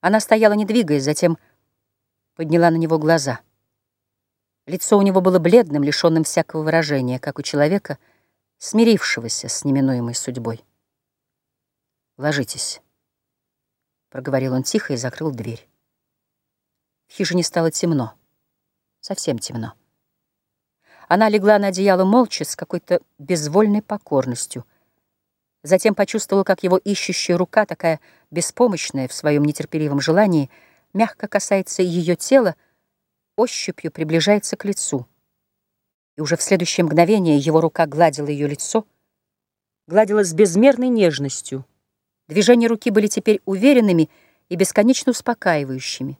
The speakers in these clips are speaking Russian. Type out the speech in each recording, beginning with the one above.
Она стояла, не двигаясь, затем подняла на него глаза. Лицо у него было бледным, лишенным всякого выражения, как у человека, смирившегося с неминуемой судьбой. «Ложитесь», — проговорил он тихо и закрыл дверь. В хижине стало темно, совсем темно. Она легла на одеяло молча, с какой-то безвольной покорностью. Затем почувствовала, как его ищущая рука, такая беспомощная в своем нетерпеливом желании, мягко касается ее тела, ощупью приближается к лицу. И уже в следующее мгновение его рука гладила ее лицо, гладила с безмерной нежностью. Движения руки были теперь уверенными и бесконечно успокаивающими.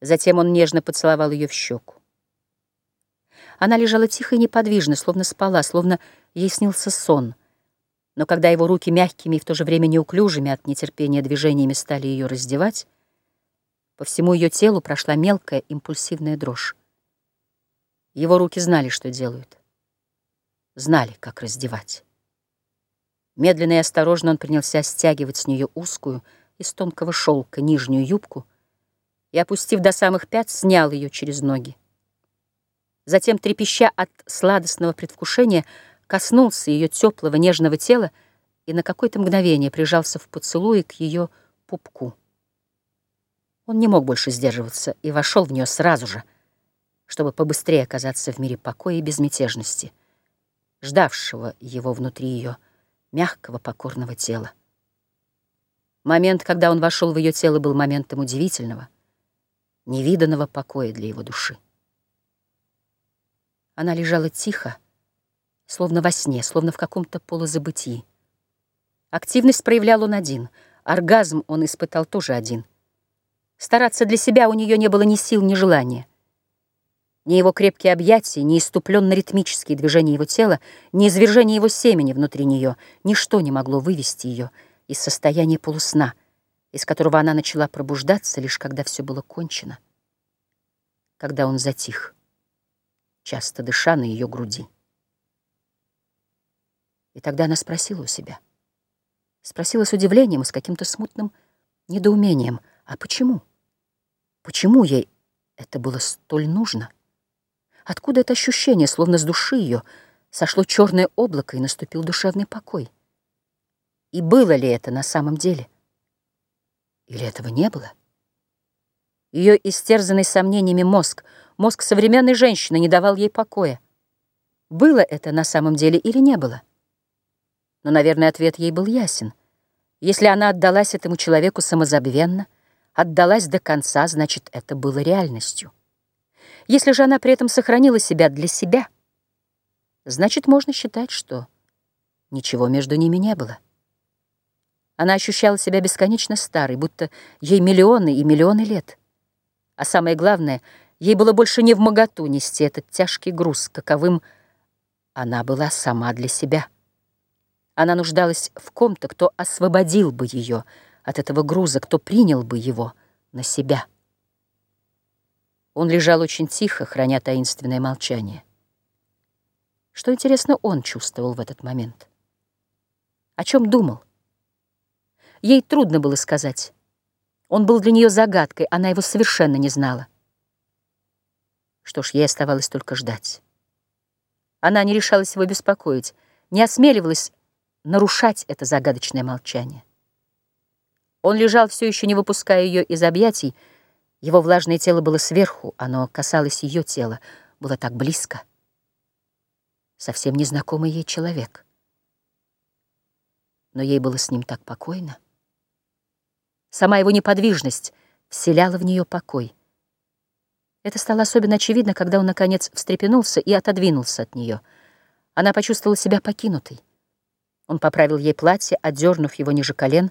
Затем он нежно поцеловал ее в щеку. Она лежала тихо и неподвижно, словно спала, словно ей снился сон. Но когда его руки мягкими и в то же время неуклюжими от нетерпения движениями стали ее раздевать, по всему ее телу прошла мелкая импульсивная дрожь. Его руки знали, что делают. Знали, как раздевать. Медленно и осторожно он принялся стягивать с нее узкую, из тонкого шелка, нижнюю юбку и, опустив до самых пят, снял ее через ноги. Затем, трепеща от сладостного предвкушения, коснулся ее теплого нежного тела и на какое-то мгновение прижался в поцелуе к ее пупку. Он не мог больше сдерживаться и вошел в нее сразу же, чтобы побыстрее оказаться в мире покоя и безмятежности, ждавшего его внутри ее мягкого покорного тела. Момент, когда он вошел в ее тело, был моментом удивительного, невиданного покоя для его души. Она лежала тихо, словно во сне, словно в каком-то полузабытии. Активность проявлял он один, оргазм он испытал тоже один. Стараться для себя у нее не было ни сил, ни желания. Ни его крепкие объятия, ни иступленно-ритмические движения его тела, ни извержение его семени внутри нее, ничто не могло вывести ее из состояния полусна, из которого она начала пробуждаться, лишь когда все было кончено, когда он затих часто дыша на ее груди. И тогда она спросила у себя. Спросила с удивлением и с каким-то смутным недоумением. А почему? Почему ей это было столь нужно? Откуда это ощущение, словно с души ее, сошло черное облако и наступил душевный покой? И было ли это на самом деле? Или этого не было? Ее истерзанный сомнениями мозг, мозг современной женщины не давал ей покоя. Было это на самом деле или не было? Но, наверное, ответ ей был ясен. Если она отдалась этому человеку самозабвенно, отдалась до конца, значит, это было реальностью. Если же она при этом сохранила себя для себя, значит, можно считать, что ничего между ними не было. Она ощущала себя бесконечно старой, будто ей миллионы и миллионы лет. А самое главное, ей было больше не в моготу нести этот тяжкий груз, каковым она была сама для себя. Она нуждалась в ком-то, кто освободил бы ее от этого груза, кто принял бы его на себя. Он лежал очень тихо, храня таинственное молчание. Что, интересно, он чувствовал в этот момент? О чем думал? Ей трудно было сказать. Он был для нее загадкой, она его совершенно не знала. Что ж, ей оставалось только ждать. Она не решалась его беспокоить, не осмеливалась нарушать это загадочное молчание. Он лежал, все еще не выпуская ее из объятий, его влажное тело было сверху, оно касалось ее тела, было так близко. Совсем незнакомый ей человек. Но ей было с ним так покойно. Сама его неподвижность вселяла в нее покой. Это стало особенно очевидно, когда он, наконец, встрепенулся и отодвинулся от нее. Она почувствовала себя покинутой. Он поправил ей платье, отдернув его ниже колен,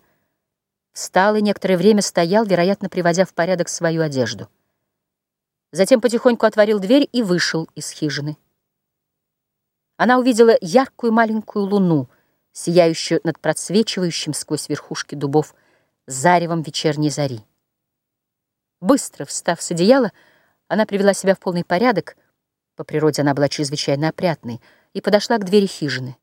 встал и некоторое время стоял, вероятно, приводя в порядок свою одежду. Затем потихоньку отворил дверь и вышел из хижины. Она увидела яркую маленькую луну, сияющую над просвечивающим сквозь верхушки дубов заревом вечерней зари. Быстро встав с одеяла, она привела себя в полный порядок, по природе она была чрезвычайно опрятной, и подошла к двери хижины.